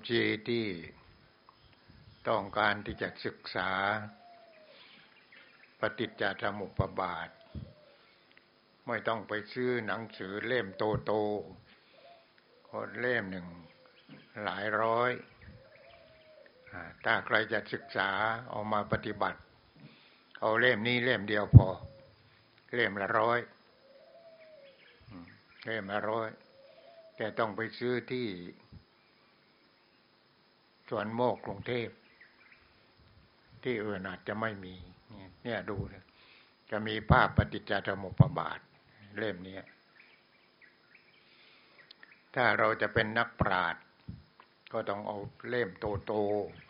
โยมจีที่ต้องการที่จะศึกษา ปฏิจจสมุปบาท ไม่ต้องไปซื้อหนังสือเล่มโตโตคนเล่มหนึ่งหลายร้อย ถ้าใครจะศึกษาเอามาปฏิบัติ เอาเล่มนี้เล่มเดียวพอ เล่มละร้อยเล่มละร้อย แต่ต้องไปซื้อที่ สวนโมกกรุงเทพ ที่อื่นอาจจะไม่มี เนี่ยดูนะจะมีภาพปฏิจจสมุปบาท เล่มนี้ถ้าเราจะเป็นนักปราชญ์ก็ต้องเอาเล่มโต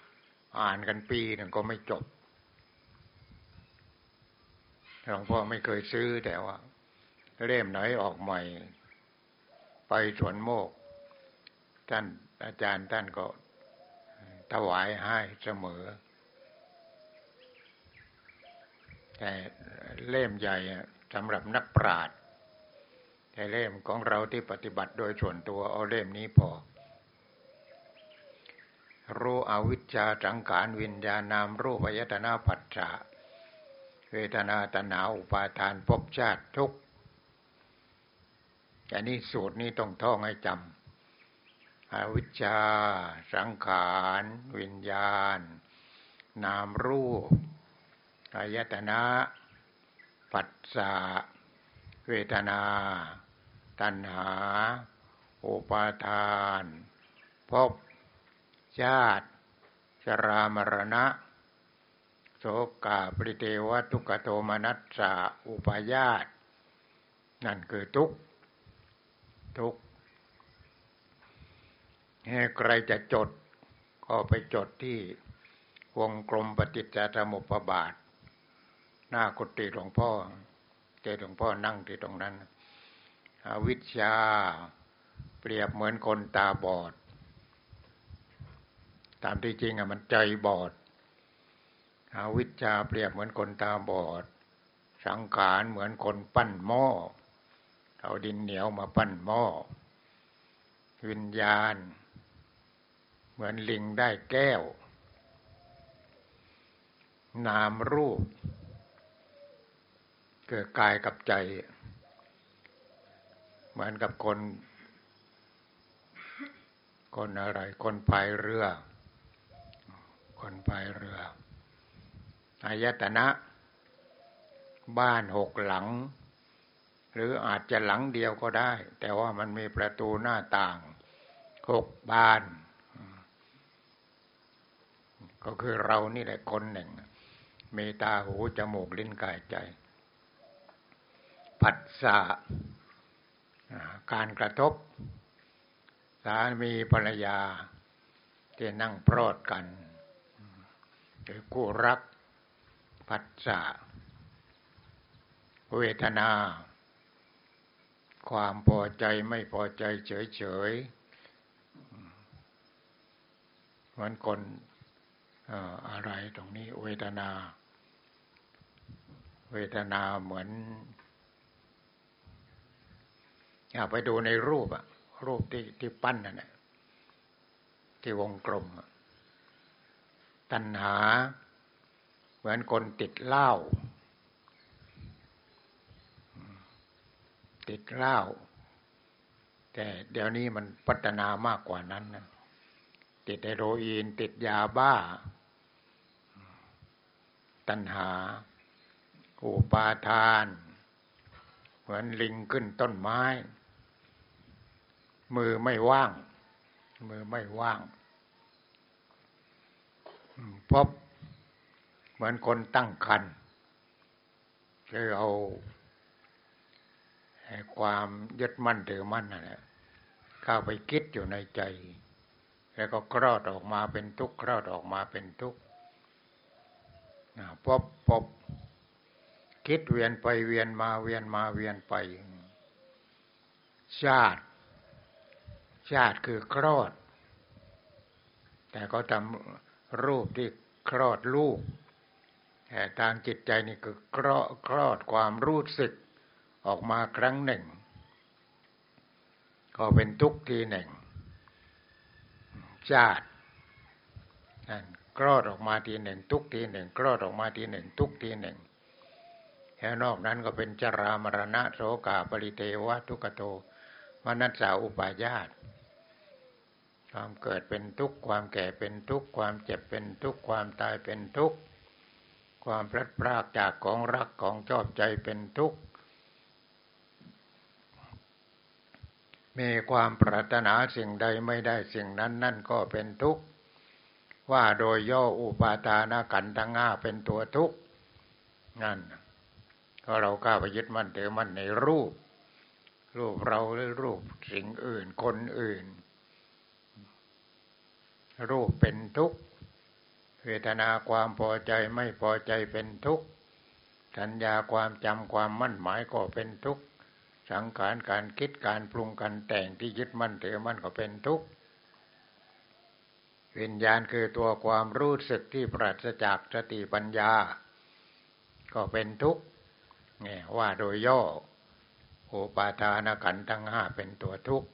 ๆอ่านกันปีหนึ่งก็ไม่จบหลวงพ่อไม่เคยซื้อแต่ว่า เล่มไหนออกใหม่ ไปสวนโมก ท่านอาจารย์ท่านก็ ถวายให้เสมอ แต่เล่มใหญ่สำหรับนักปราชญ์แต่เล่มของเราที่ปฏิบัติโดยส่วนตัวเอาเล่มนี้พอรู้อวิชชาสังขารวิญญาณนามรูปยตนาปัจจาเวทนาตนาอุปาทานภพชาติทุกอันนี้สูตรนี้ต้องท่องให้จำ อวิชชา สังขาร วิญญาณ นามรูปอายตนะปัจจาเวทนา ตัณหา อุปาทานภพชาติ ชรามรณะ โสกาปริเทวทุกโทมนัสสะอุปายาต นั่นคือทุกทุก ใครจะจดก็ไปจดที่วงกลมปฏิจจสมุปบาท หน้ากุฏิหลวงพ่อเจหลวงพ่อนั่งที่ตรงนั้นวิชาเปรียบเหมือนคนตาบอด ตามที่จริงอะมันใจบอดอวิชาเปรียบเหมือนคนตาบอด สังขารเหมือนคนปั้นหม้อ เอาดินเหนียวมาปั้นหม้อ วิญญาณ เหมือนลิงได้แก้ว นามรูป เกิดกายกับใจ เหมือนกับคน คนอะไร คนพายเรือ คนพายเรืออายตนะ บ้านหกหลัง หรืออาจจะหลังเดียวก็ได้ แต่ว่ามันมีประตูหน้าต่างหกบ้าน ก็คือเรานี่แหละคนหนึ่ง มีตาหูจมูกลิ้นกายใจ ผัสสะการกระทบ สามีภรรยา ที่นั่งพรอดกันหรือคู่รักปัจจาเวทนา ความพอใจไม่พอใจเฉยๆเหมือนคน อะไรตรงนี้เวทนา เวทนาเหมือนอาไปดูในรูปอะรูปที่ที่ปั้นนั่นแหละที่วงกลมตัณหา เหมือนคนติดเหล้าติดเหล้าแต่เดี๋ยวนี้มันพัฒนามากกว่านั้นนะติดไฮโรอีนติดยาบ้า ตัณหา อุปาทาน เหมือนลิงขึ้นต้นไม้ มือไม่ว่าง มือไม่ว่างพบเหมือนคนตั้งคันคือเอาความยึดมั่นถือมั่นนั่นแหละเข้าไปคิดอยู่ในใจ แล้วก็คลอดออกมาเป็นทุกข์คลอดออกมาเป็นทุกข์ พบพบคิดเวียนไปเวียนมาเวียนมาเวียนไป ชาติ ชาติคือคลอด แต่ก็ทำรูปที่คลอดลูก แต่ทางจิตใจนี่คือคลอดคลอดความรู้สึกออกมาครั้งหนึ่ง ก็เป็นทุกข์ทีหนึ่ง ชาติ กรอดออกมาทีหนึ่งทุกทีหนึ่งกรอดออกมาทีหนึ่งทุกทีหนึ่งแล้วนอกนั้นก็เป็นจรามรณะโสกาปริเทวะทุกโตมนัสสาอุปาญาตความเกิดเป็นทุกข์ความแก่เป็นทุกข์ความเจ็บเป็นทุกข์ความตายเป็นทุกข์ความพลัดพรากจากของรักของชอบใจเป็นทุกข์มีความปรารถนาสิ่งใดไม่ได้สิ่งนั้นนั่นก็เป็นทุกข์ ว่าโดยย่ออุปาทานขันธ์ทั้งห้าเป็นตัวทุกข์นั่นก็เราก้าไปยึดมั่นถือมั่นในรูป รูปเราหรือรูปสิ่งอื่นคนอื่น รูปเป็นทุกข์เวทนาความพอใจไม่พอใจเป็นทุกข์สัญญาความจำความมั่นหมายก็เป็นทุกข์สังขารการคิดการปรุงกันแต่งที่ยึดมั่นถือมั่นก็เป็นทุกข์ วิญญาณคือตัวความรู้สึกที่ปราศจากสติปัญญา ก็เป็นทุกข์เนี่ยว่าโดยย่อโอปาทานขันธ์ทั้งห้าเป็นตัวทุกข์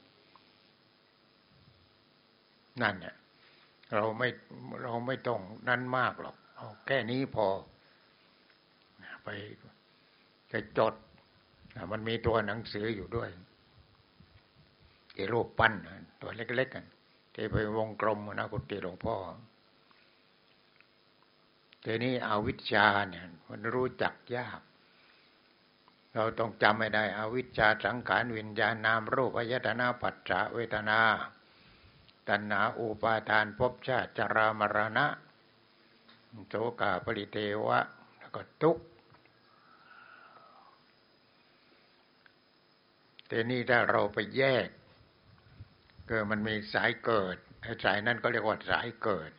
นั่นเนี่ยเราไม่เราไม่ต้องนั่นมากหรอกเอาแค่นี้พอ ไปจะจด มันมีตัวหนังสืออยู่ด้วยที่รูปปั้นตัวเล็กๆกัน ที่ไปวงกลมนะกุฏิหลวงพ่อทีนี้อวิชชาเนี่ย มันรู้จักยาก เราต้องจำไม่ได้ อวิชชาสังขารวิญญาณนามรูปอายตนาปัจจะเวทนา ตัณหาอุปาทานภพชาติจรามรณะโสกาปริเทวะ แล้วก็ทุกข์แต่นี่ถ้าเราไปแยก เกิดมันมีสายเกิดสายนั้นก็เรียกว่าสายเกิด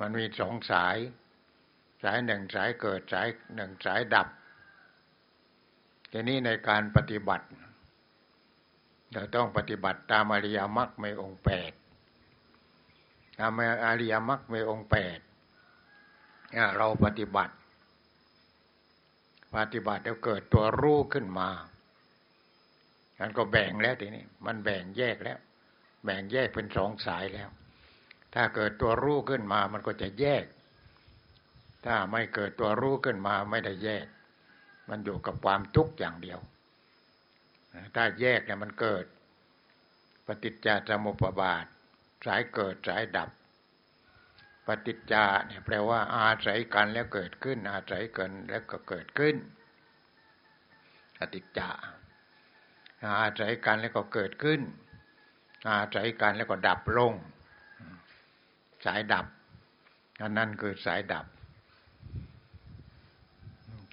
มันมีสองสาย สายหนึ่งสายเกิดสายหนึ่งสายดับ ทีนี้ในการปฏิบัติ เราต้องปฏิบัติตามอริยมรรคในองค์แปดตามอริยมรรคในองค์แปดเราปฏิบัติ ปฏิบัติแล้วเกิดตัวรู้ขึ้นมามันก็แบ่งแล้วทีนี้ มันแบ่งแยกแล้ว แบ่งแยกเป็นสองสายแล้ว ถ้าเกิดตัวรู้ขึ้นมามันก็จะแยก ถ้าไม่เกิดตัวรู้ขึ้นมาไม่ได้แยก มันอยู่กับความทุกข์อย่างเดียว ถ้าแยกเนี่ยมันเกิด ปฏิจจสมุปบาท สายเกิดสายดับ ปฏิจจาเนี่ยแปลว่า อาศัยกันแล้วเกิดขึ้น อาศัยกันแล้วก็เกิดขึ้นปฏิจจาอาศัยกันแล้วก็เกิดขึ้น อาศัยกันแล้วก็ดับลง สายดับอันนั้นคือสายดับ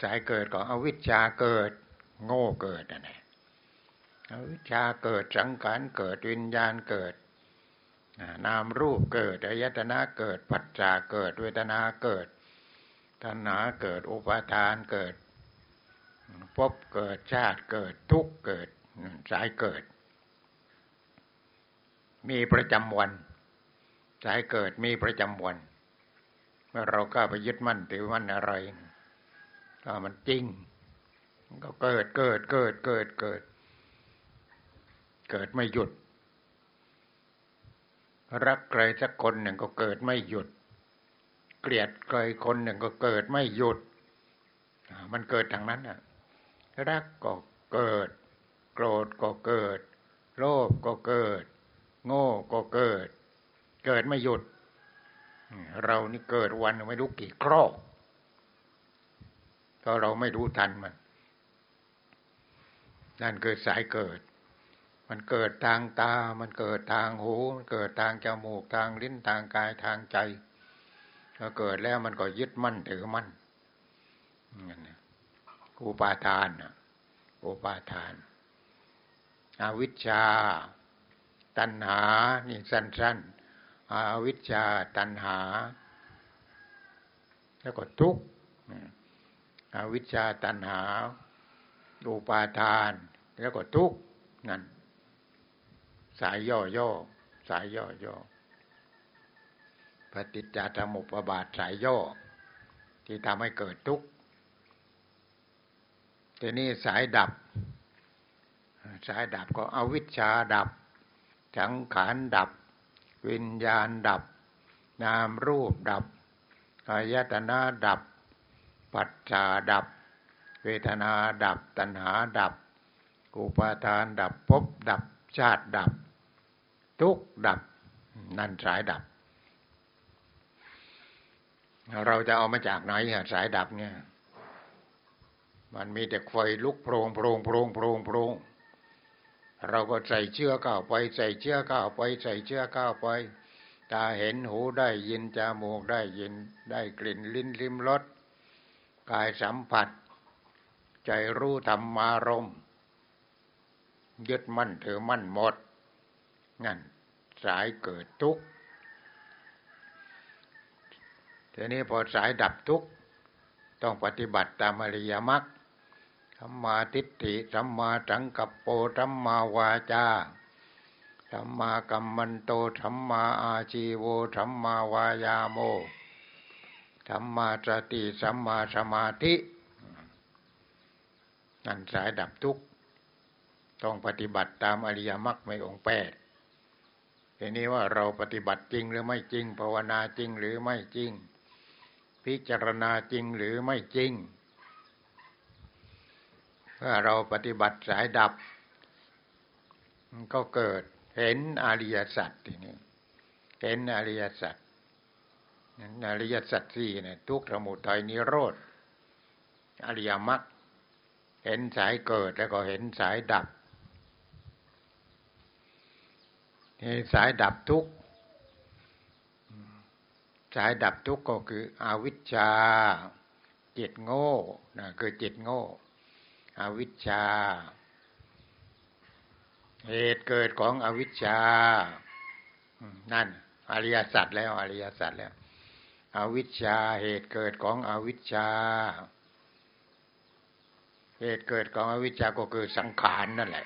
สายเกิดของอวิชชาเกิด โง่เกิดนะ่อวิชชาเกิดสังขารเกิดวิญญาณเกิดนามรูปเกิดอายตนะเกิดปัจจาเกิดเวทนาเกิดตัณหาเกิดอุปาทานเกิดพบเกิดชาติเกิดทุกเกิดสายเกิด มีประจำวันสายเกิดมีประจำวัน เมื่อเราก็ไปยึดมั่นถือมั่นอะไรก็มันจริง ก็เกิดเกิดเกิดเกิดเกิด เกิดไม่หยุด รักใครสักคนหนึ่งก็เกิดไม่หยุด เกลียดใครคนหนึ่งก็เกิดไม่หยุด มันเกิดทางนั้นอะรักก็เกิด โกรธก็เกิด โลภก็เกิด โง่ก็เกิด เกิดไม่หยุด เรานี่เกิดวันไม่รู้กี่ครอบก็เราไม่รู้ทันมัน นั่นเกิดสายเกิด มันเกิดทางตา มันเกิดทางหู มันเกิดทางจมูกทางลิ้นทางกายทางใจพอเกิดแล้วมันก็ยึดมั่นถือมั่นอุปาทานอุปาทานอวิชชา ตัณหา นี่สั้นๆอวิชชาตัณหา แล้วก็ทุกข์อวิชชาตัณหาดูปาทาน แล้วก็ทุกข์นั่น สายย่อย่อสายย่อย่อปฏิจจสมุปบาทสายย่อ ที่ทำให้เกิดทุกข์ทีนี้สายดับ สายดับก็อวิชชาดับ สังขารดับ วิญญาณดับ นามรูปดับอายตนะดับ ปัจจาดับ เวทนาดับ ตัณหาดับอุปาทานดับภพดับชาติดับ ทุกดับ นั่นสายดับ เราจะเอามาจากไหนฮะสายดับเนี่ย มันมีแต่ไฟลุกโพรงโพรงโพรงโพรงโพรง เราก็ใส่เชื้อก้าวไป ใส่เชื้อก้าวไป ใส่เชื้อก้าวไป ตาเห็นหูได้ยินจมูกได้ยินได้กลิ่นลิ้นลิ้มรสกายสัมผัส ใจรู้ธรรมารมยึดมั่นถือมั่นหมดนั่นสายเกิดทุกข์ทีนี้พอสายดับทุกข์ต้องปฏิบัติตามอริยมรรค สัมมาทิฏฐิสัมมาสังกัปโปสัมมาวาจาสัมมากัมมันโตสัมมาอาชีโวสัมมาวายาโมสัมมาสติสัมมาสมาธินั่นสายดับทุกข์ต้องปฏิบัติตามอริยมรรคในองแปดทีนี้ว่าเราปฏิบัติจริงหรือไม่จริง ภาวนาจริงหรือไม่จริง พิจารณาจริงหรือไม่จริง ถ้าเราปฏิบัติสายดับ ก็เกิดเห็นอริยสัจทีนี้เห็นอริยสัจอริยสัจสี่เนี่ยทุกสมุทัยนิโรธอริยมรรคเห็นสายเกิดแล้วก็เห็นสายดับสายดับทุกสายดับทุกก็คืออวิชชาจิตโง่นะคือจิตโง่ อวิชชา เหตุเกิดของอวิชชา นั่น อริยสัจแล้ว อริยสัจแล้ว อวิชชา เหตุเกิดของอวิชชา เหตุเกิดของอวิชชาก็คือสังขารนั่นแหละ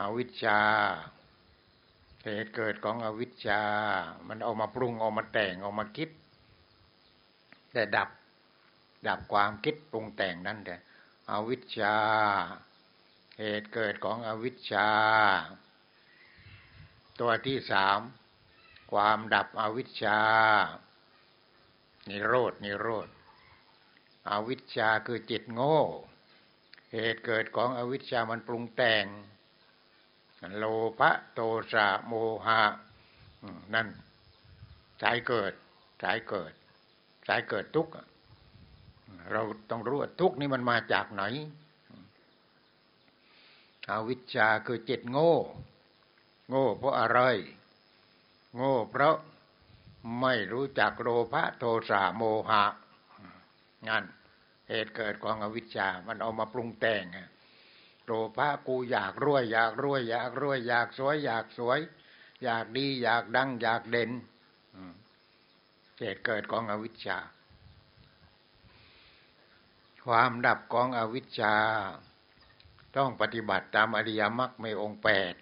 อวิชชา เหตุเกิดของอวิชชา มันเอามาปรุงเอามาแต่งเอามาคิด แต่ดับดับความคิดปรุงแต่งนั่นแต่ อวิชชา เหตุเกิดของอวิชชา ตัวที่สาม ความดับอวิชชา นิโรดนิโรธอวิชชาคือจิตโง่ เหตุเกิดของอวิชชามันปรุงแต่ง โลภะโทสะโมหะนั่นสายเกิดสายเกิดสายเกิดทุกข์ เราต้องรู้ว่าทุกนี้มันมาจากไหนอวิชชาคือจิตโง่ โง่เพราะอะไร โง่เพราะไม่รู้จักโลภะโทสะโมหะงั้นเหตุเกิดของอวิชชา มันเอามาปรุงแต่งโลภะกูอยากรวย อยากรวย อยากรวย อยากสวย อยากสวย อยากดี อยากดัง อยากเด่นเหตุเกิดของอวิชชา ความดับของอวิชชา ต้องปฏิบัติตามอริยมรรคในองค์แปด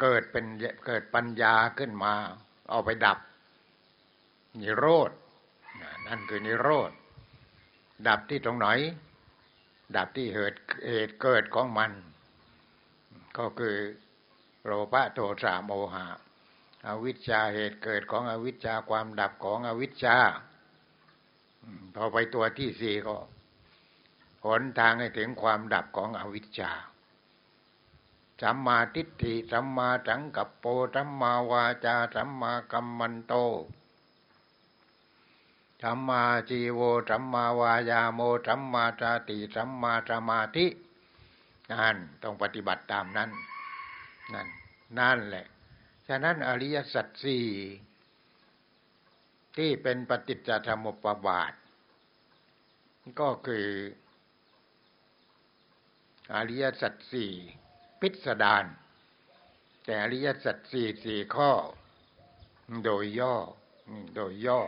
เกิดเป็นเกิดปัญญาขึ้นมา เอาไปดับ นิโรธนั่นคือนิโรธ ดับที่ตรงไหน ดับที่เหตุเหตุเกิดของมัน ก็คือโลภะโทสะโมหะอวิชชาเหตุเกิดของอวิชชาความดับของอวิชชา พอไปตัวที่สี่ก็หนทางให้ถึงความดับของอวิชชา สัมมาทิฏฐิ สัมมาสังกัปโป สัมมาวาจา สัมมากัมมันโต สัมมาจีโว สัมมาวายาโม สัมมาสติ สัมมาสมาธินั่นต้องปฏิบัติตามนั้น นั่น นั่นแหละ ฉะนั้นอริยสัจสี่ที่เป็นปฏิจจธรรมุปบาท ก็คืออริยสัจสี่พิสดารแต่อริยสัจสี่สี่ข้อ โดยย่อโดยย่อ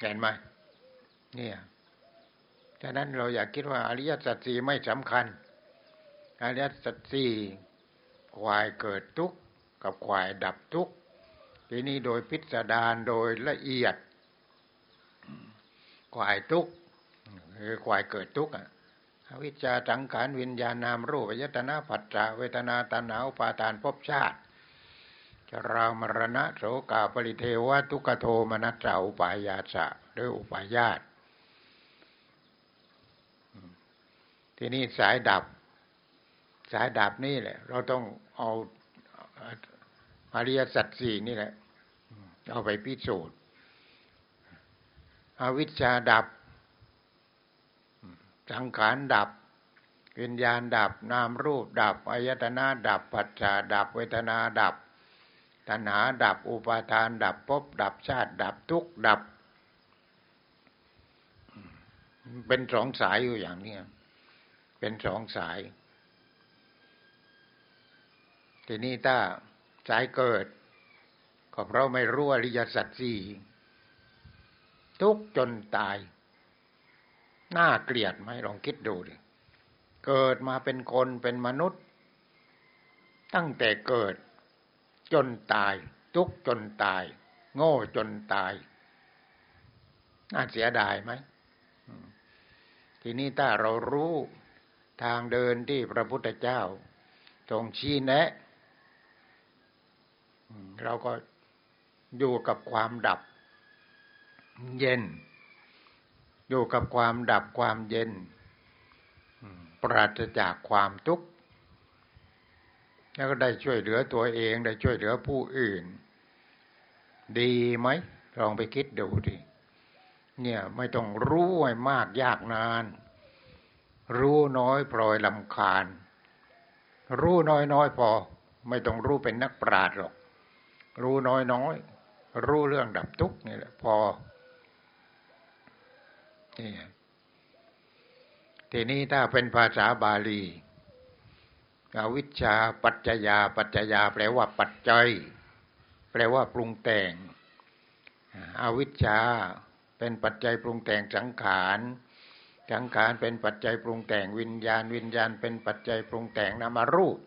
เห็นไหมเนี่ยฉะนั้นเราอยากคิดว่าอริยสัจสี่ไม่สำคัญ อริยสัจสี่ควายเกิดทุกข์กับควายดับทุกข์ทีนี้โดยพิสดารโดยละเอียดควายทุกข์ คือควายเกิดทุกข์อะวิจาสังขารวิญญาณนามรูปยตนาปัจจาเวทนาตัณหาอุปาทานภพชาติรามรณะโสกาปริเทวะทุกขโทมนัสสาอุปายาสะหรืออุปายาตทีนี้สายดับ สายดับนี่แหละ เราต้องเอาอริยสัจสี่นี่แหละ เอาไปพิสูจน์อวิชชาดับ สังขารดับ วิญญาณดับ นามรูปดับ อายตนะดับ ปัจจาดับ เวทนาดับ ตัณหาดับ อุปาทานดับภพดับชาติดับทุกดับ เป็นสองสายอยู่อย่างนี้เป็นสองสาย ทีนี้ถ้าสายเกิด ก็เพราะไม่รู้อริยสัจสี่ทุกจนตาย น่าเกลียดไหมลองคิดดูดิเกิดมาเป็นคนเป็นมนุษย์ ตั้งแต่เกิด จนตาย ทุกจนตาย โง่จนตาย น่าเสียดายไหมทีนี้ถ้าเรารู้ทางเดินที่พระพุทธเจ้าทรงชี้แนะ เราก็อยู่กับความดับ เย็น อยู่กับความดับความเย็นปราศจากความทุกข์แล้วก็ได้ช่วยเหลือตัวเองได้ช่วยเหลือผู้อื่น ดีไหมลองไปคิดดูดิเนี่ยไม่ต้องรู้ให้มากยากนาน รู้น้อยปล่อยลำคาญ รู้น้อยน้อยพอ ไม่ต้องรู้เป็นนักปราชญ์หรอก รู้น้อยน้อย รู้เรื่องดับทุกข์นี่แหละพอ นี่ทีนี้ถ้าเป็นภาษาบาลีอวิชชาปัจจยา ปัจจยา แปลว่า ปัจจัย แปลว่า ปรุงแต่ง อวิชชาเป็นปัจจัยปรุงแต่งสังขารสังขารเป็นปัจจัยปรุงแต่งวิญญาณ วิญญาณ เป็นปัจจัยปรุงแต่งนามารูป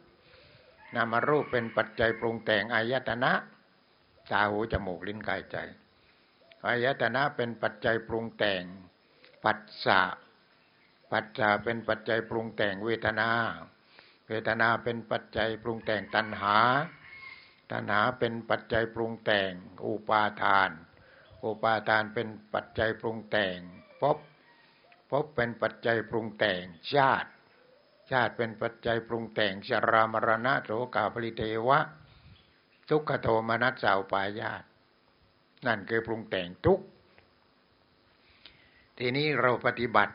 นามารูปเป็นปัจจัยปรุงแต่งอายตนะตาหูจมูกลิ้นกายใจอายตนะเป็นปัจจัยปรุงแต่ง ปัสสะปัสสะเป็นปัจจัยปรุงแต่งเวทนา เวทนาเป็นปัจจัยปรุงแต่งตัณหา ตัณหาเป็นปัจจัยปรุงแต่งอุปาทาน อุปาทานเป็นปัจจัยปรุงแต่งพบพบเป็นปัจจัยปรุงแต่งชาติ ชาติเป็นปัจจัยปรุงแต่งชรามรณะโสกาภริเทวะทุกขโทมนัสสาวปายาตนั่นคือปรุงแต่งทุก ทีนี้เราปฏิบัติ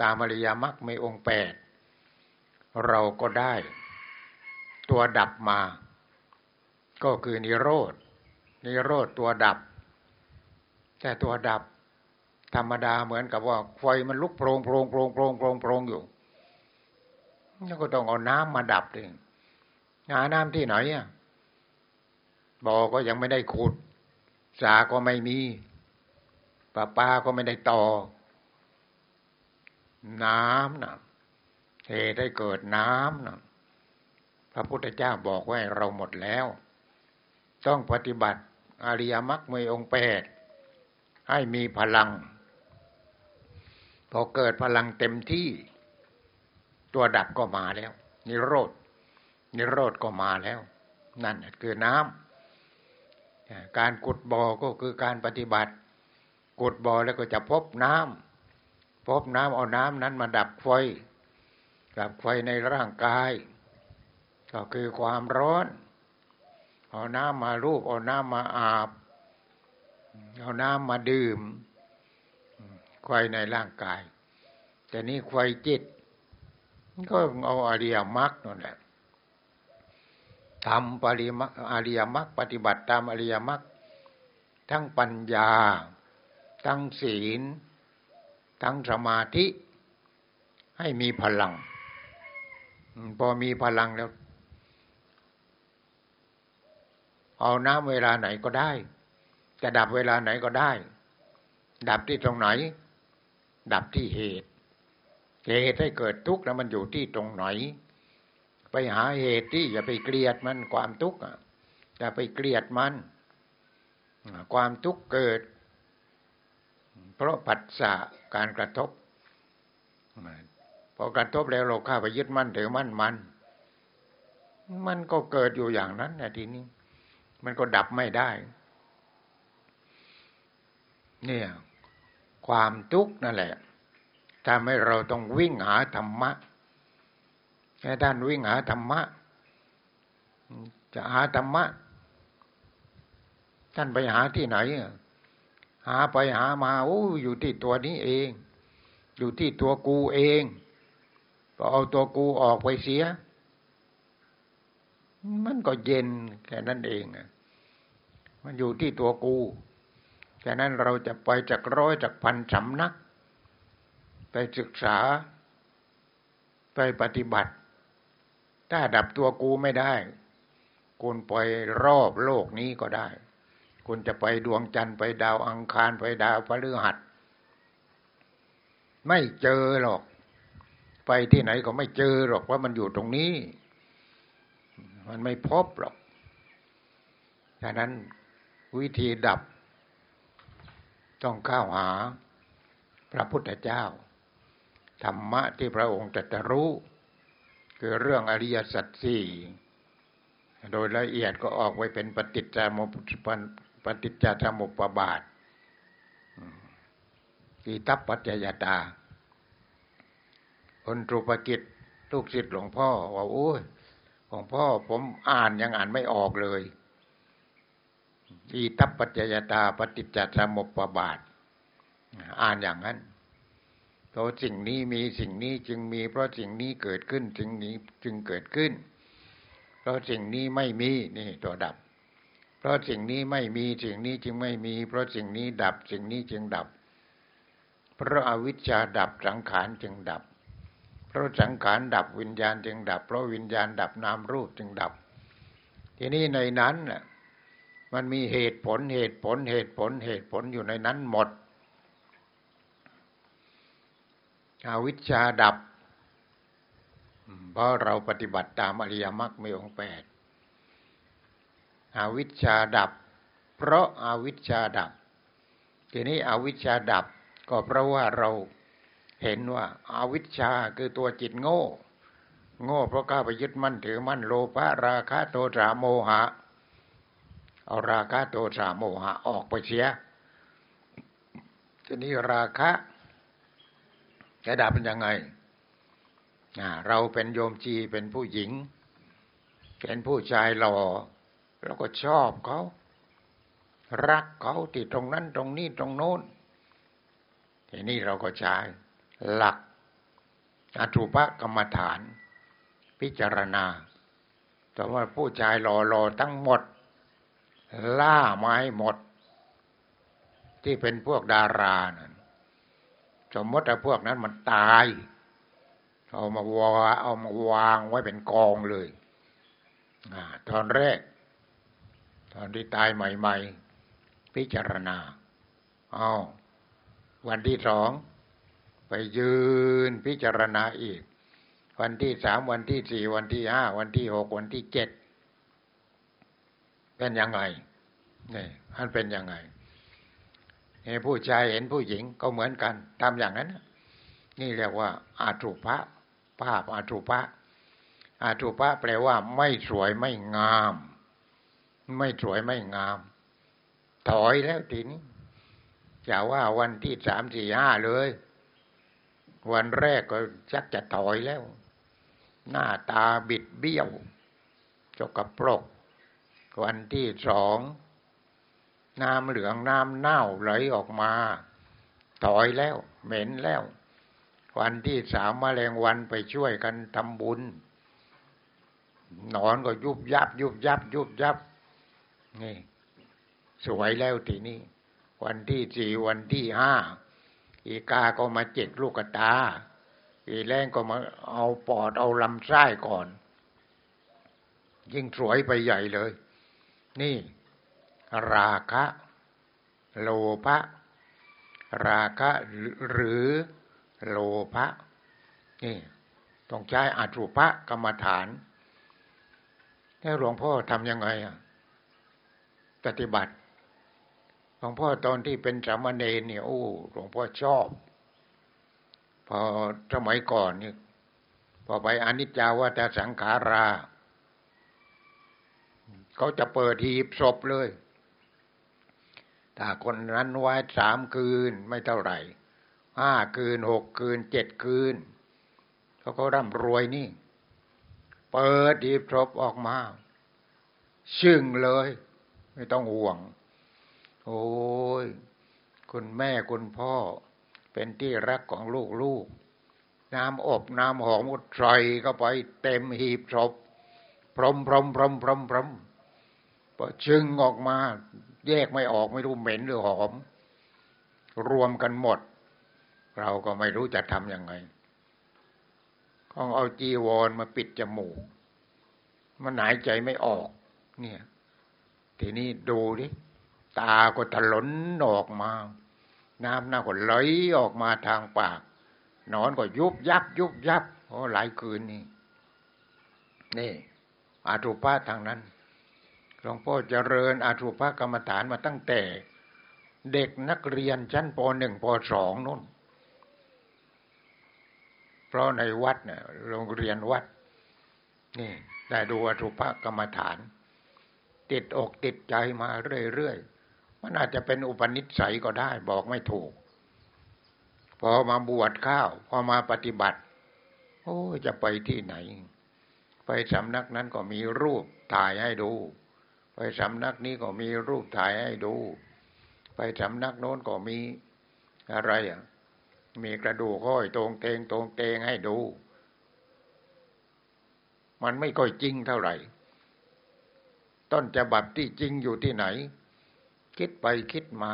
ตามอริยมรรคไม่องค์แปดเราก็ได้ ตัวดับมา ก็คือนิโรธนิโรธตัวดับ แต่ตัวดับ ธรรมดาเหมือนกับว่าไฟมันลุกโพรงโพรงโพรงโพรงโพรงโพรงอยู่แล้วก็ต้องเอาน้ำมาดับเองหาน้ำที่ไหนอะบ่อก็ยังไม่ได้ขุดสาก็ไม่มี ป้าป้าก็ไม่ได้ต่อ น้ำนะเหตุได้เกิดน้ำนะพระพุทธเจ้าบอกไว้เราหมดแล้ว ต้องปฏิบัติอริยมรรคมีองแปดให้มีพลัง พอเกิดพลังเต็มที่ ตัวดับก็มาแล้ว นิโรธนิโรธก็มาแล้ว นั่นคือน้ำการกุดบ่อก็คือการปฏิบัติ กุดบ่อแล้วก็จะพบน้ำพบน้ำเอาน้ำนั้นมาดับไฟ ดับไฟในร่างกาย ก็คือความร้อน เอาน้ำมารูปเอาน้ำมาอาบ เอาน้ำมาดื่มไฟในร่างกาย แต่นี่ไฟจิต ก็เอาอริยมรรคนั่นแหละทำปริมักอริยมรรคปฏิบัติตามอริยมรรคทั้งปัญญา ทั้งศีล ทั้งสมาธิ ให้มีพลัง พอมีพลังแล้ว เอาน้ำเวลาไหนก็ได้ จะดับเวลาไหนก็ได้ ดับที่ตรงไหน ดับที่เหตุ เหตุให้เกิดทุกข์แล้วมันอยู่ที่ตรงไหน ไปหาเหตุที่อย่าไปเกลียดมันความทุกข์อย่าไปเกลียดมัน ความทุกข์เกิด เพราะผัสสะการกระทบพอกระทบแล้วเราเข้าไปยึดมั่นถือมั่นมัน มันก็เกิดอยู่อย่างนั้นนะทีนี้ มันก็ดับไม่ได้ เนี่ย ความทุกข์นั่นแหละทำให้เราต้องวิ่งหาธรรมะให้ท่านวิ่งหาธรรมะ จะหาธรรมะ ท่านไปหาที่ไหน หาไปหามาโอ้อยู่ที่ตัวนี้เอง อยู่ที่ตัวกูเองก็เอาตัวกูออกไปเสีย มันก็เย็นแค่นั้นเองมันอยู่ที่ตัวกูแค่นั้นเราจะไปจากร้อยจากพันสำนัก ไปศึกษา ไปปฏิบัติ ถ้าดับตัวกูไม่ได้คุณไปรอบโลกนี้ก็ได้ คุณจะไปดวงจันทร์ไปดาวอังคารไปดาวพฤหัส ไม่เจอหรอก ไปที่ไหนก็ไม่เจอหรอกว่ามันอยู่ตรงนี้ มันไม่พบหรอกฉะนั้นวิธีดับ ต้องเข้าหาพระพุทธเจ้า ธรรมะที่พระองค์ตรัสรู้ คือเรื่องอริยสัจสี่โดยละเอียดก็ออกไว้เป็นปฏิจจามุ ปฏิจจสมุปบาทกีตัปปัจจยตาคนตรุปกิจลูกศิษย์หลวงพ่อว่าโอ้ยหลวงพ่อผมอ่านยังอ่านไม่ออกเลยอีทัปปัจจยตาปฏิจจสมุปบาท อ่านอย่างนั้นเพราะสิ่งนี้มีสิ่งนี้จึงมี เพราะสิ่งนี้เกิดขึ้นสิ่งนี้จึงเกิดขึ้น เพราะสิ่งนี้ไม่มีนี่ตัวดับ เพราะสิ่งนี้ไม่มีสิ่งนี้จึงไม่มี เพราะสิ่งนี้ดับสิ่งนี้จึงดับ เพราะอวิชชาดับสังขารจึงดับ เพราะสังขารดับวิญญาณจึงดับ เพราะวิญญาณดับนามรูปจึงดับ ทีนี้ในนั้นน่ะมันมีเหตุผลเหตุผลเหตุผลเหตุผลอยู่ในนั้นหมด อวิชชาดับ เพราะเราปฏิบัติตามอริยมรรคมีองค์แปด อาวิชชาดับ เพราะอาวิชชาดับ ทีนี้อวิชชาดับก็เพราะว่าเราเห็นว่าอาวิชชาคือตัวจิตโง่ โง่เพราะก้าไปยึดมั่นถือมั่นโลภะราคะโทสะโมหะ เอาราคะโทสะโมหะออกไปเสียทีนี้ราคะจะดับเป็นยังไงเราเป็นโยมจีเป็นผู้หญิง เป็นผู้ชายหล่อ แล้วก็ชอบเขารักเขาที่ตรงนั้นตรงนี้ตรงโน้นทีนี้เราก็ใช้หลักอจุปกรรมฐาน พิจารณา แต่ว่าผู้ชายหล่อๆทั้งหมด ล่ามาให้หมด ที่เป็นพวกดารานั่นสมมติว่าพวกนั้นมันตาย เอามาวาเอามาวางไว้เป็นกองเลยอตอนแรก ตอนที่ตายใหม่ๆ พิจารณาเอาวันที่สองไปยืนพิจารณาอีก วันที่สามวันที่สี่วันที่ห้าวันที่หกวันที่เจ็ดเป็นยังไงนี่มันเป็นยังไงเห็นผู้ชายเห็นผู้หญิงก็เหมือนกันทำอย่างนั้น นี่เรียกว่า อาตุภะภาพอาตุภะอาตุภะแปลว่าไม่สวยไม่งาม ไม่สวยไม่งาม ถอยแล้วทีนี้อย่าว่าวันที่สามสี่ห้าเลย วันแรกก็ชักจะถอยแล้ว หน้าตาบิดเบี้ยวจกกระปรก วันที่สองน้ำเหลืองน้ำเน่าไหลออกมา ถอยแล้ว เหม็นแล้ว วันที่สามมแมลงวันไปช่วยกันทำบุญนอนก็ยุบยับ ยุบยับ ยุบยับ นี่สวยแล้วทีนี้ วันที่สี่วันที่ห้าอีกาก็มาเจ็ดลูกตา อีแรงก็มาเอาปอดเอาลำไส้ก่อน ยิ่งสวยไปใหญ่เลย นี่ ราคะ โลภะราคะหรือโลภะนี่ต้องใช้อาจุภะกรรมฐานแล้วหลวงพ่อทำยังไงอะ ปฏิบัติหลวงพ่อตอนที่เป็นสามเณรเนี่ยโอ้หลวงพ่อชอบ พอสมัยก่อนเนี่ยพอไปอนิจจาวัฏสังขารา เขาจะเปิดหีบศพเลยถ้าคนนั้นไว้สามคืนไม่เท่าไหร่ห้าคืนหกคืนเจ็ดคืนเขาก็ร่ำรวยนี่ เปิดหีบศพออกมาชึ่งเลย ไม่ต้องห่วง โอ้ย คุณแม่คุณพ่อ เป็นที่รักของลูกๆน้ำอบน้ำหอมก็ใส่เข้าไป เต็มหีบศพพรมพรมพรมพรมพรมพอชึงออกมา แยกไม่ออกไม่รู้เหม็นหรือหอม รวมกันหมด เราก็ไม่รู้จะทำยังไงก็เอาจีวรมาปิดจมูก มันหายใจไม่ออก เนี่ย ทีนี้ดูดิตาก็ถลนออกมา น้ำหน้าก็ไหลออกมาทางปาก นอนก็ยุบยับ ยุบยับโอ้หลายคืนนี่นี่อาทุปะทางนั้นหลวงพ่อเจริญอาทุปะกรรมฐานมาตั้งแต่ เด็กนักเรียนชั้นปหนึ่งปสองนู่น เพราะในวัดเนี่ยโรงเรียนวัด นี่ได้ดูอาทุปะกรรมฐาน ติดอกติดใจมาเรื่อยๆ มันอาจจะเป็นอุปนิสัยก็ได้ บอกไม่ถูก พอมาบวชข้าว พอมาปฏิบัติ โอ้จะไปที่ไหน ไปสำนักนั้นก็มีรูปถ่ายให้ดู ไปสำนักนี้ก็มีรูปถ่ายให้ดู ไปสำนักโน้นก็มีอะไรอะ มีกระดูกห้อยตรงเตงตรงเตงให้ดู มันไม่ค่อยจริงเท่าไหร่ ต้นจะบับที่จริงอยู่ที่ไหน คิดไปคิดมา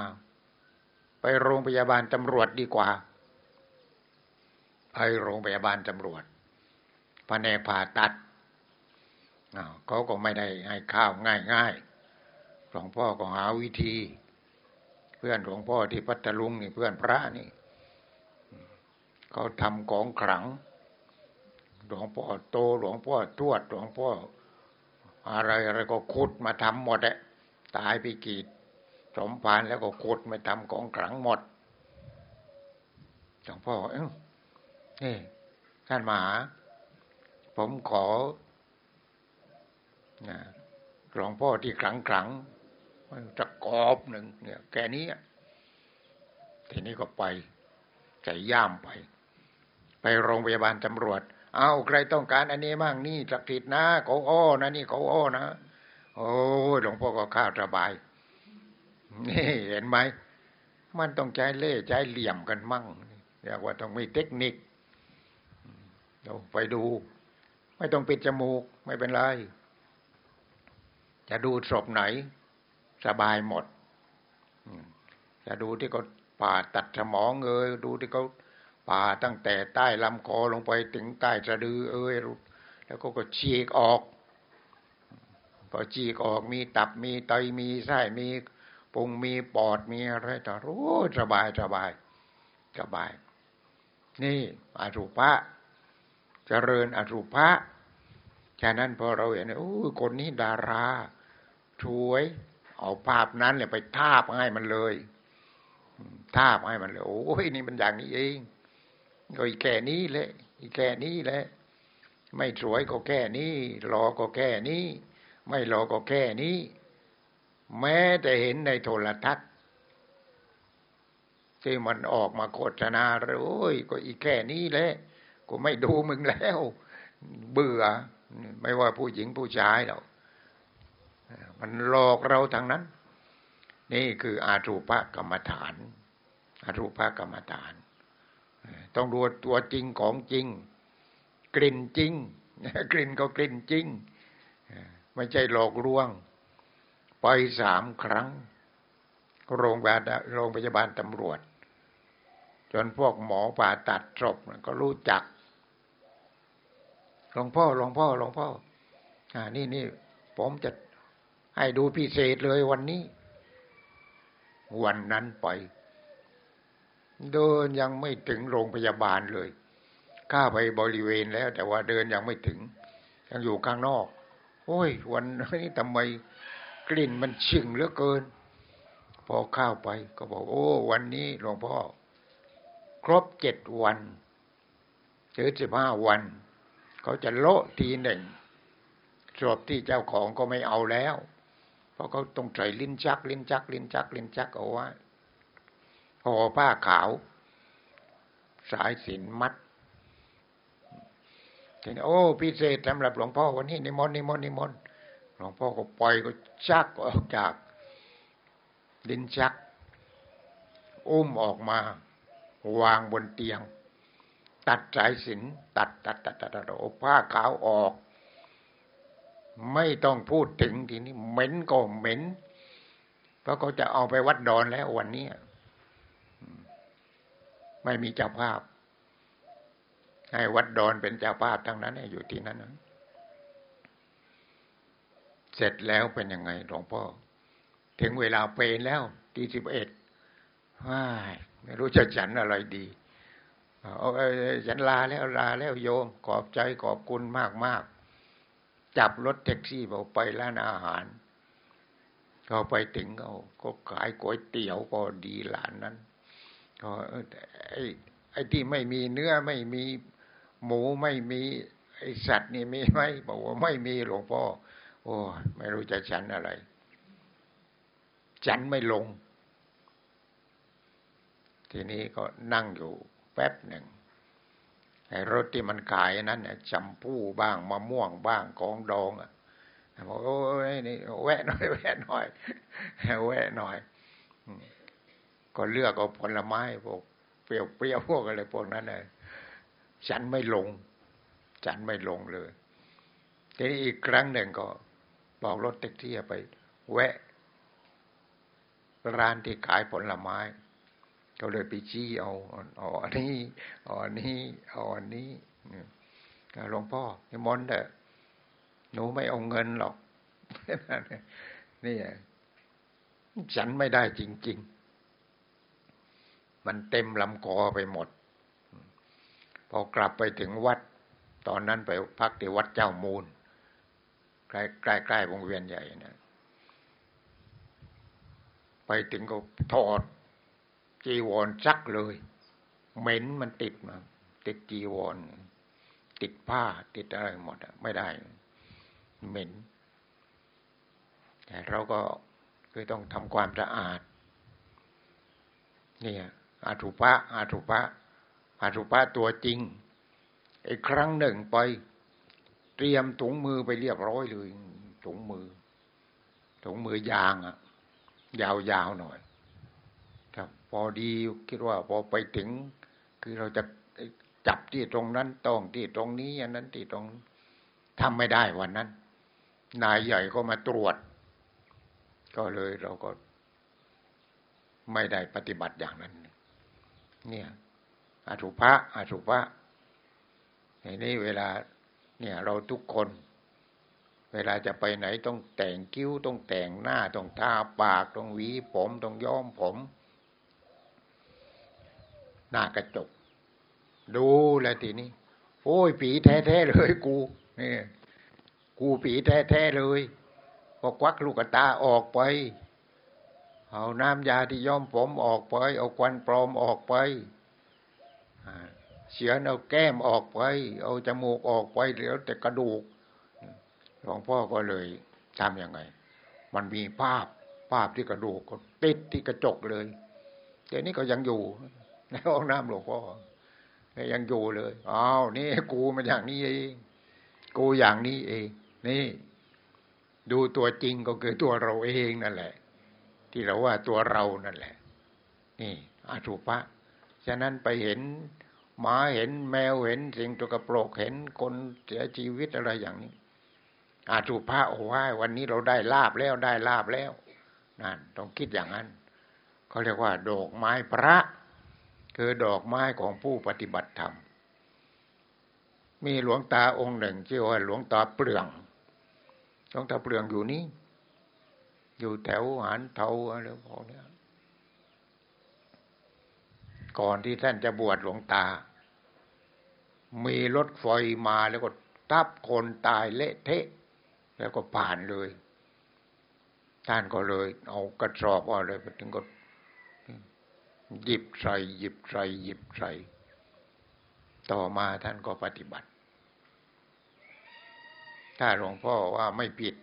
ไปโรงพยาบาลตำรวจดีกว่า ไปโรงพยาบาลตำรวจแผนกผ่าตัดเขาก็ไม่ได้ให้ข้าวง่ายๆหลวงพ่อก็หาวิธี เพื่อนหลวงพ่อที่พัทลุงนี่เพื่อนพระนี่เขาทำของขลัง หลวงพ่อโตหลวงพ่อทวดหลวงพ่อ อะไรอะไรก็ขุดมาทำหมดแหละตายไปกีดสมภารแล้วก็ขุดมาทำของขลังหมดหลวงพ่อเอ้นี่ท่านมาหา ผมขอหลวงพ่อที่ขลังขลังจะกอบหนึ่งเนี่ย แกนี้ทีนี้ก็ไปใส่ย่ามไป ไปโรงพยาบาลตำรวจ เอาใครต้องการอันนี้มั่งนี่จักติดนะเขาโอ้นะนี่เขาโอ้นะโอ้หลวงพ่อก็ข้าวสบาย นี่เห็นไหมมันต้องใช้เล่ใช้เหลี่ยมกันมั่งเรียกว่าต้องมีเทคนิคเราไปดู ไม่ต้องปิดจมูก ไม่เป็นไร จะดูศพไหน สบายหมดจะดูที่เขาผ่าตัดสมองเอยดูที่เขา ผ่าตั้งแต่ใต้ลำคอลงไปถึงใต้สะดือเอ้ยแล้วก็ก็ฉีกออกพอฉีกออกมีตับมีไตมีไส้มีปุงมีปอดมีอะไรต่อโอ้สบายสบายสบาย นี่อสุภะเจริญอสุภะฉะนั้นพอเราเห็นโอ้คนนี้ดาราช่วย เอาภาพนั้นเลยไปทาบให้มันเลย ทาบให้มันเลย โอ้ยนี่มันอย่างนี้เอง ก็อีแค่นี้แหละ อีแค่นี้แหละ ไม่สวยก็แค่นี้รอก็แค่นี้ ไม่รอก็แค่นี้ แม้แต่เห็นในโทรทัศน์ที่มันออกมาโฆษณาเลยโอ้ยก็อีแค่นี้แหละกูไม่ดูมึงแล้ว เบื่อ ไม่ว่าผู้หญิงผู้ชายหรอกมันหลอกเราทางนั้น นี่คืออารูปกรรมฐาน อารูปกรรมฐาน ต้องดูตัวจริงของจริง กลิ่นจริงกลิ่นก็กลิ่นจริง ไม่ใช่หลอกลวง ไปสามครั้ง โรงพยาบาลโรงพยาบาลตำรวจ จนพวกหมอผ่าตัดศพก็รู้จักหลวงพ่อหลวงพ่อหลวงพ่ออ่านี่นี่ผมจะให้ดูพิเศษเลยวันนี้ วันนั้นไป เดินยังไม่ถึงโรงพยาบาลเลยข้าไปบริเวณแล้ว แต่ว่าเดินยังไม่ถึง ยังอยู่ข้างนอก โอ้ย วันนี้ทำไมกลิ่นมันชึงเหลือเกิน พอเข้าไปก็บอก โอ้ วันนี้หลวงพ่อ ครบเจ็ดวันเจอสิบห้าวัน เขาจะโละทีหนึ่งศพที่เจ้าของก็ไม่เอาแล้ว เพราะเขาต้องใส่ลิ้นชัก ลิ้นชัก ลิ้นชัก ลิ้นชักเอาไว้ ห่อผ้าขาว สายสินมัดทีนี้โอ้พิเศษสำหรับหลวงพ่อวันนี้นิมนต์นิมนต์นิมนต์หลวงพ่อก็ปล่อยก็ชักออกจากลิ้นชัก อุ้มออกมา วางบนเตียง ตัดสายสินตัดตัดตัดตัดโอ้ผ้าขาวออก ไม่ต้องพูดถึงทีนี้เหม็นก็เหม็น เพราะเขาจะเอาไปวัดดอนแล้ววันนี้ ไม่มีเจ้าภาพ ให้วัดดอนเป็นเจ้าภาพทั้งนั้นอยู่ที่นั้นนะเสร็จแล้วเป็นยังไงหลวงพ่อ ถึงเวลาเพลนแล้วตีสิบเอ็ดว่าไม่รู้จะฉันอะไรดีฉันลาแล้วลาแล้วโยม ขอบใจขอบคุณมากมากจับรถแท็กซี่บอกไปร้านอาหารก็ไปถึงเขาก็ขายก๋วยเตี๋ยวก็ดีหลานนั้น ไอ้ไอ้ที่ไม่มีเนื้อไม่มีหมูไม่มีไอ้สัตว์นี่มีไหมบอกว่าไม่มีหลวงพ่อโอ้ไม่รู้จะฉันอะไร ฉันไม่ลง ทีนี้ก็นั่งอยู่แป๊บหนึ่งไอ้รถที่มันขายนั้นเนี่ยจำพู้บ้างมะม่วงบ้างกองดองอะบอกโอ้ยนี่แวะหน่อยแวะหน่อยแวะหน่อย ก็เลือกเอาผลไม้พวกเปรี้ยวเปร้ยวพวกอะไรพวกนั้นเลยฉันไม่ลง ฉันไม่ลงเลยทีนี้อีกครั้งหนึ่งก็บอกรถแท็กซี่ไป แวะ ร้านที่ขายผลไม้ก็เลยไปชี้เอาเอาอันนี้เอาอันนี้เอาอันนี้หลวงพ่อนิมนต์เถอะหนูไม่เอาเงินหรอกนี่ฉันไม่ได้จริง ๆ มันเต็มลำคอไปหมด พอกลับไปถึงวัด ตอนนั้นไปพักที่วัดเจ้ามูล ใกล้ใกล้ใกล้วงเวียนใหญ่นะไปถึงก็ถอด จีวรซักเลย เหม็นมันติดมาติดจีวร ติดผ้าติดอะไรหมดไม่ได้ เหม็น แต่เราก็คือต้องทำความสะอาด เนี่ย อาถุปะอาถุปะอาถุปะตัวจริงอีกครั้งหนึ่งไป เตรียมถุงมือไปเรียบร้อยเลยถุงมือถุงมือยางอะยาวๆหน่อย ครับ พอดีคิดว่าพอไปถึง คือเราจะจับที่ตรงนั้นต้องที่ตรงนี้อันนั้นที่ตรงทำไม่ได้วันนั้น นายใหญ่ก็มาตรวจ ก็เลยเราก็ไม่ได้ปฏิบัติอย่างนั้น เนี่ยอาสุภะอาสุภะในนี้เวลาเนี่ยเราทุกคน เวลาจะไปไหนต้องแต่งคิ้วต้องแต่งหน้าต้องทาปากต้องหวี ผมต้องย้อมผม หน้ากระจก ดูแลทีนี้โอ้ยผีแท้ๆเลยกูเนี่ยกูผีแท้ๆเลยพอควักลูกตาออกไป เอาน้ำยาที่ย้อมผมออกไป เอาควันปลอมออกไปเสียนเอาแก้มออกไป เอาจมูกออกไปเหลือแต่กระดูกหลวงพ่อก็เลยทำยังไง มันมีภาพภาพที่กระดูกก็ติดที่กระจกเลยแต่นี้ก็ยังอยู่ในห้องน้ำหลวงพ่อยังอยู่เลยอ้าวนี่กูมันอย่างนี้เองกูอย่างนี้เอง นี่ ดูตัวจริงก็คือตัวเราเองนั่นแหละ ที่เราว่าตัวเรานั่นแหละ นี่อาสุภะฉะนั้นไปเห็นหมาเห็นแมวเห็นสิ่งตัวกระโปรกเห็นคนเสียชีวิตอะไรอย่างนี้ อาสุภะโอ้ว่าวันนี้เราได้ลาบแล้วได้ลาบแล้วนั่นต้องคิดอย่างนั้นเขาเรียกว่า ดอกไม้พระ คือดอกไม้ของผู้ปฏิบัติธรรม มีหลวงตาองค์หนึ่งชื่อว่าหลวงตาเปลืองหลวงตาเปลืองอยู่นี้ อยู่แถวหานเทาอะไรพวกนี้ก่อนที่ท่านจะบวชหลวงตา มีรถไฟมาแล้วก็ทับคนตายเละเทะ แล้วก็ผ่านเลย ท่านก็เลย เอากระสอบอะไรไปถึงก็หยิบใส่หยิบใส่หยิบใส่ต่อมาท่านก็ปฏิบัติ ถ้าหลวงพ่อว่าไม่ผิด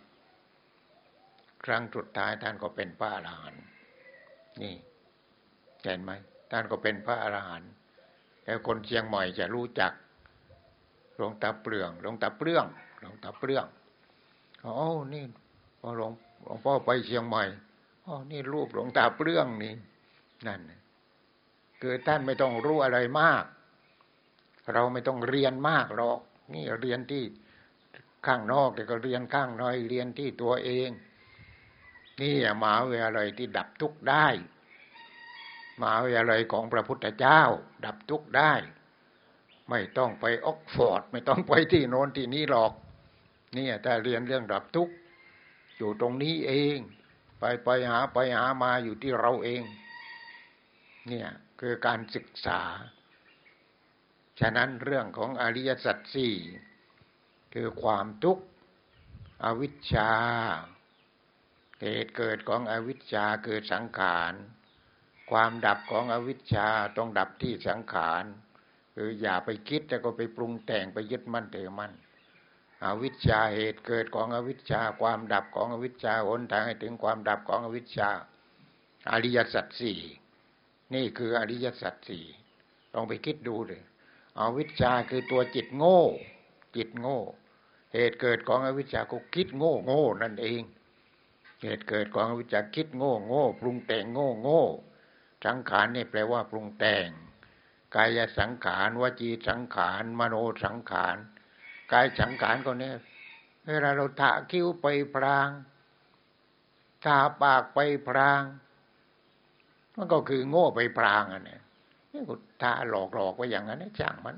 ครั้งสุดท้ายท่านก็เป็นพระอรหันต์นี่เห็นไหมท่านก็เป็นพระอรหันต์แล้วคนเชียงใหม่จะรู้จักหลวงตาเปลืองหลวงตาเปลืองหลวงตาเปลืองอ๋อนี่พอหลวงหลวงพ่อไปเชียงใหม่อ๋อนี่รูปหลวงตาเปลืองนี่นั่นคือท่านไม่ต้องรู้อะไรมาก เราไม่ต้องเรียนมากหรอก นี่เรียนที่ข้างนอกแต่ก็เรียนข้างในเรียนที่ตัวเอง นี่มหาวิทยาลัยที่ดับทุกข์ได้มหาวิทยาลัยของพระพุทธเจ้า ดับทุกข์ได้ ไม่ต้องไปออกฟอร์ด ไม่ต้องไปที่โน้นที่นี้หรอก นี่แต่เรียนเรื่องดับทุกข์อยู่ตรงนี้เอง ไปไปหาไปหามาอยู่ที่เราเอง เนี่ยคือการศึกษา ฉะนั้นเรื่องของอริยสัจสี่คือความทุกข์อวิชชา เหตุเกิดของอวิชชาเกิดสังขารความดับของอวิชชาต้องดับที่สังขารคืออย่าไปคิดแล้วก็ไปปรุงแต่งไปยึดมั่นถือมั่นอวิชชาเหตุเกิดของอวิชชา ความดับของอวิชชาหนทางให้ถึงความดับของอวิชชา อริยสัจสี่นี่คืออริยสัจสี่ลองไปคิดดูเลยอวิชชาคือตัวจิตโง่ จิตโง่ เหตุเกิดของอวิชชาก็คิดโง่โง่นั่นเอง เหตุเกิดของวิชชาคิดโง่โง่ปรุงแต่งโง่โง่สังขารนี่แปลว่าปรุงแต่ง กายสังขารวจีสังขาร มโนสังขาร กายสังขารก็เนี่ยเวลาเราทาคิ้วไปพรางทาปากไปพราง มันก็คือโง่ไปพรางอะเนี่ยนี่ก็ทาหลอกหลอกไว้อย่างนั้นช่างมัน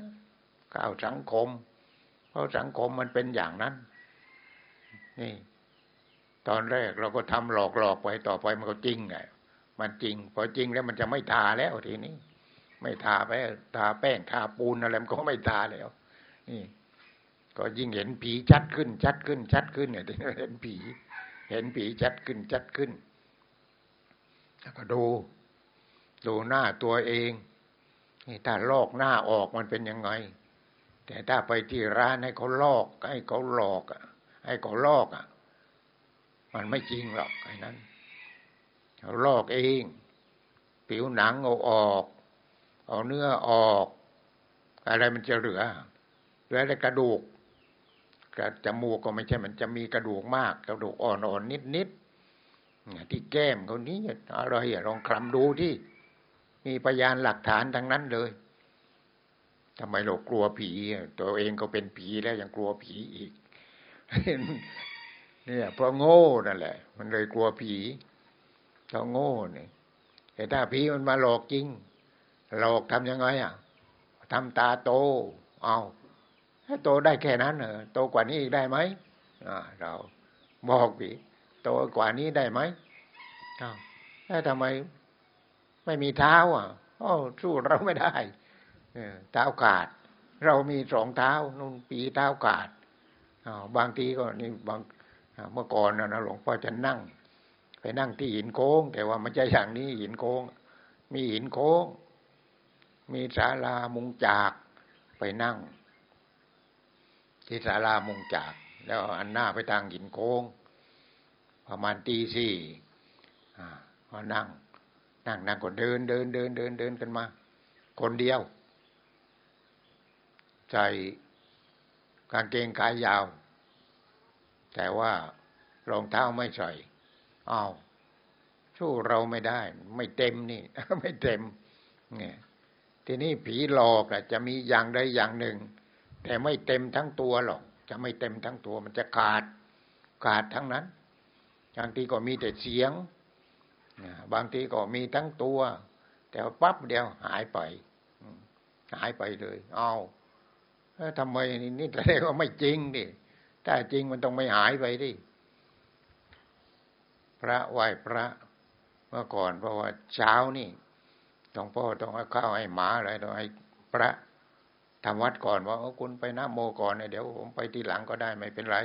ก้าวสังคม เพราะสังคมมันเป็นอย่างนั้น นี่ ตอนแรกเราก็ทำหลอกหลอกไปต่อไปมันก็จริงไงมันจริง พอจริงแล้วมันจะไม่ทาแล้วทีนี้ ไม่ทาไปทาแป้งทาปูนอะไรมันก็ไม่ทาแล้ว นี่ ก็ยิ่งเห็นผีชัดขึ้น ชัดขึ้น ชัดขึ้นเนี่ยเห็นผี เห็นผีชัดขึ้นชัดขึ้นแล้วก็ดูดูหน้าตัวเองนี่ถ้าลอกหน้าออกมันเป็นยังไง แต่ถ้าไปที่ร้านให้เขาลอก ให้เขาหลอกอะให้เขาลอกอะ มันไม่จริงหรอกไอ้นั้นเอาลอกเอง ผิวหนังเอาออก เอาเนื้อออก อะไรมันจะเหลือเหลือแต่กระดูกกระจมูกก็ไม่ใช่มันจะมีกระดูกมาก กระดูกอ่อนๆนิดๆที่แก้มเขานี้อะไรลองคลำดูที่มีพยานหลักฐานทั้งนั้นเลยทำไมเรากลัวผี ตัวเองก็เป็นผีแล้วยังกลัวผีอีก เนี่ยเพราะโง่นั่นแหละ มันเลยกลัวผีเราโง่เนี่ยแต่ถ้าผีมันมาหลอกจริง หลอกทำยังไงอะทำตาโต เอาถ้าโตได้แค่นั้นเหรอโตกว่านี้อีกได้ไหมเราบอกผีโตกว่านี้ได้ไหมเอาถ้าทำไมไม่มีเท้า อะโอ้สู้เราไม่ได้เท้าขาด เรามีสองเท้านุ่นปีเท้าขาดบางทีก็นี่บาง เมื่อก่อนนะหลวงพ่อจะนั่ง ไปนั่งที่หินโค้ง แต่ว่ามันจะอย่างนี้หินโค้ง มีหินโค้ง มีศาลามุงจากไปนั่ง ที่ศาลามุงจาก แล้วอันหน้าไปทางหินโค้ง ประมาณตีสี่พอนั่ง นั่งนั่งก็เดินเดินเดินเดินเดินกันมา คนเดียว ใจกางเกงขายาว แต่ว่ารองเท้าไม่ใส่อ้าวสู้เราไม่ได้ ไม่เต็มนี่ ไม่เต็มเนี่ยทีนี้ผีหลอกอะจะมีอย่างใดอย่างหนึ่ง แต่ไม่เต็มทั้งตัวหรอก จะไม่เต็มทั้งตัว มันจะขาดขาดทั้งนั้นบางทีก็มีแต่เสียงบางทีก็มีทั้งตัว แต่ปั๊บเดียวหายไปหายไปเลย เอาทำไมนี่แสดงว่าไม่จริงดิ ถ้าจริงมันต้องไม่หายไปดิ พระไหว้พระเมื่อก่อนเพราะว่าเช้านี่หลวงพ่อต้องให้ข้าวให้หมาอะไรต้องให้พระทำวัดก่อนว่าคุณไปน้าโมก่อนเดี๋ยวผมไปทีหลังก็ได้ไม่เป็นไร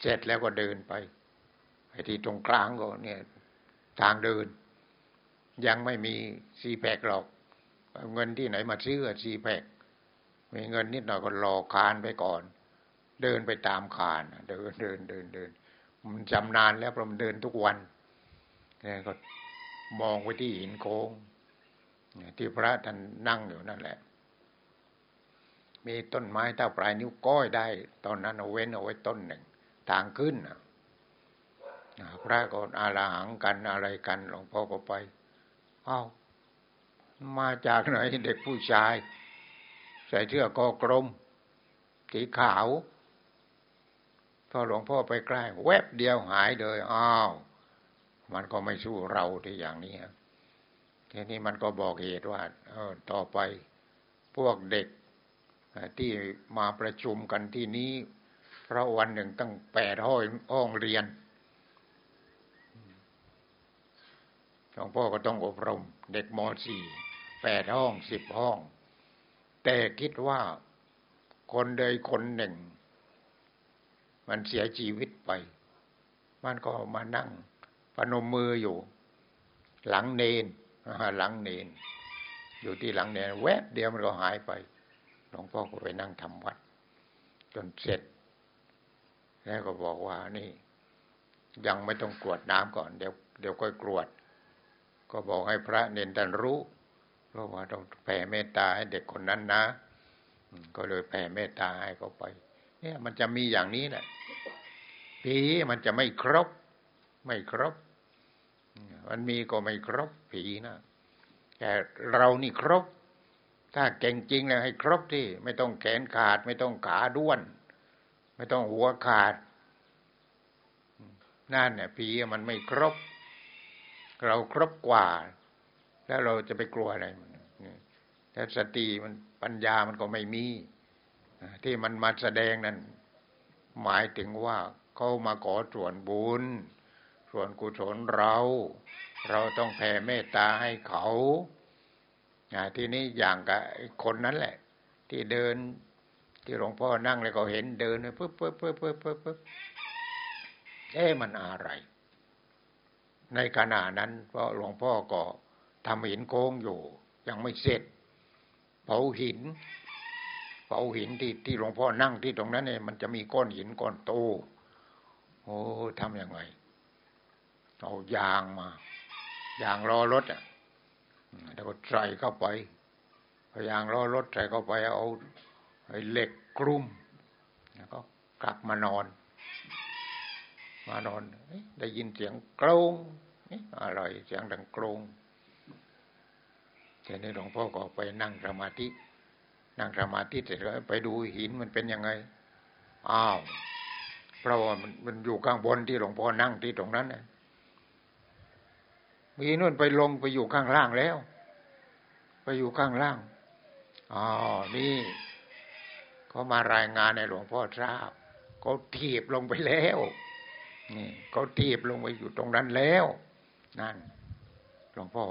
เสร็จแล้วก็เดินไปไปที่ตรงกลางก็เนี่ย ทางเดิน ยังไม่มีซีแพกหรอก เงินที่ไหนมาซื้อซีแพก มีเงินนิดหน่อยก็รอคานไปก่อน เดินไปตามคานเดินเดินเดินเดินมันจำนานแล้วเพราะมันเดินทุกวันเนี่ยก็มองไปที่หินโค้งที่พระท่านนั่งอยู่นั่นแหละ มีต้นไม้เท่าปลายนิ้วก้อยได้ ตอนนั้นเอาเว้นเอาไว้ต้นหนึ่ง ทางขึ้นพระก็อาลาหังกันอะไรกันหลวงพ่อก็ไป เอา้า มาจากไหนเด็กผู้ชาย ใส่เสื้อกอกลมสีขาว พอหลวงพ่อไปใกล้ แวบเดียวหายเลยอ้าวมันก็ไม่สู้เราที่อย่างนี้ทีนี้มันก็บอกเหตุว่าเออต่อไปพวกเด็กที่มาประชุมกันที่นี้เพราะวันหนึ่งตั้งแปดห้อยห้องเรียนหลวงพ่อก็ต้องอบรม เด็กมสี่แปดห้องสิบห้อง แต่คิดว่าคนใดคนหนึ่ง มันเสียชีวิตไป มันก็มานั่งพนมมืออยู่ หลังเนนหลังเนน อยู่ที่หลังเนน แวบเดียวมันก็หายไป หลวงพ่อก็ไปนั่งทำวัด จนเสร็จ แล้วก็บอกว่านี่ ยังไม่ต้องกรวดน้ำก่อน เดี๋ยวเดี๋ยวค่อยกรวด ก็บอกให้พระเนนท่านรู้ เพราะว่าต้องแผ่เมตตาให้เด็กคนนั้นนะก็เลยแผ่เมตตาให้เขาไป เนี่ย มันจะมีอย่างนี้แหละผีมันจะไม่ครบ ไม่ครบ มันมีก็ไม่ครบผีนะแต่เรานี่ครบ ถ้าเก่งจริงแล้วให้ครบที่ ไม่ต้องแขนขาด ไม่ต้องขาด้วน ไม่ต้องหัวขาดนั่นเนี่ยผีมันไม่ครบ เราครบกว่า แล้วเราจะไปกลัวอะไรแต่สติมันปัญญามันก็ไม่มี ที่มันมาแสดงนั้น หมายถึงว่าเขามาขอส่วนบุญ ส่วนกุศลเรา เราต้องแผ่เมตตาให้เขาทีนี้อย่างกับคนนั้นแหละ ที่เดินที่หลวงพ่อนั่งแล้วก็เห็นเดินปึ๊บปึ๊บปึ๊บปึ๊บปึ๊บปึ๊บเอ๊ะมันอะไร ในขณะนั้นเพราะหลวงพ่อก็ ทำหินโค้งอยู่ ยังไม่เสร็จ เผาหิน เผาหินที่ที่หลวงพ่อนั่งที่ตรงนั้นเนี่ยมันจะมีก้อนหินก้อนโต โอ้ทำยังไงเอายางมายางล้อรถอะแล้วก็ใส่เข้าไปพยางล้อรถใส่เข้าไปเอาไอ้เหล็กกลุ่มแล้วก็กลับมานอน มานอนได้ยินเสียงกรงอะไรเสียงดังกรง ทีนี้หลวงพ่อก็ไปนั่งสมาธิ นั่งสมาธิเสร็จแล้วไปดูหินมันเป็นยังไง อ้าวเพราะว่ามันมันอยู่ข้างบนที่หลวงพ่อนั่งที่ตรงนั้นนะมีนู่นไปลงไปอยู่ข้างล่างแล้ว ไปอยู่ข้างล่างอ๋อนี่เขามารายงานในหลวงพ่อทราบเขาทีบลงไปแล้ว นี่เขาทีบลงไปอยู่ตรงนั้นแล้ว นั่นหลวงพ่อ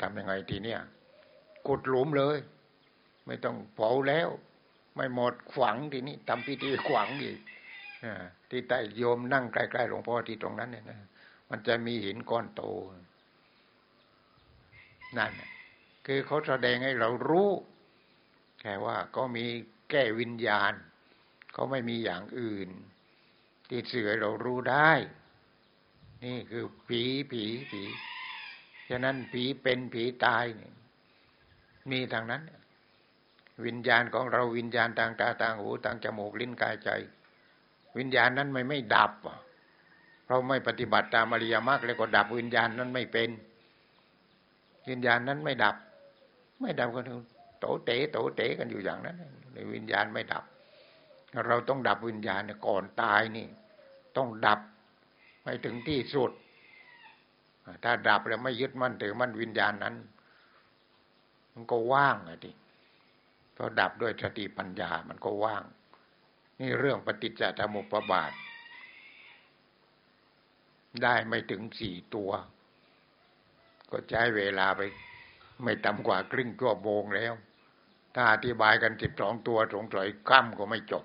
ทำยังไงทีเนี้ย กุดหลุมเลย ไม่ต้องเผาแล้ว ไม่หมดขวังทีนี้ทำพิธีขวังอีกที่ใต้โยมนั่งใกล้ๆหลวงพ่อที่ตรงนั้นเนี่ยนะมันจะมีหินก้อนโต นั่นคือเขาแสดงให้เรารู้แค่ว่าก็มีแก้วิญญาณ เขาไม่มีอย่างอื่น ที่เสือเรารู้ได้ นี่คือผีผีผี ฉะนั้นผีเป็นผีตายนี่ มีทางนั้น วิญญาณของเราวิญญาณทางตาทางหูทางจมูกลิ้นกายใจ วิญญาณนั้นไม่ไม่ดับเราไม่ปฏิบัติตามอริยมรรคเลยก็ดับวิญญาณนั้นไม่เป็น วิญญาณนั้นไม่ดับ ไม่ดับก็โตเต๋โตเต๋กันอยู่อย่างนั้นในวิญญาณไม่ดับ เราต้องดับวิญญาณก่อนตายนี่ ต้องดับไม่ถึงที่สุด ถ้าดับแล้วไม่ยึดมั่นถือมั่นวิญญาณนั้น มันก็ว่างไงทีพอดับด้วยสติปัญญามันก็ว่าง นี่เรื่องปฏิจจสมุปบาท ได้ไม่ถึงสี่ตัว ก็ใช้เวลาไป ไม่ต่ำกว่าครึ่งชั่วโมงแล้ว ถ้าอธิบายกันสิบสองตัวสงสัยข้ามก็ไม่จบ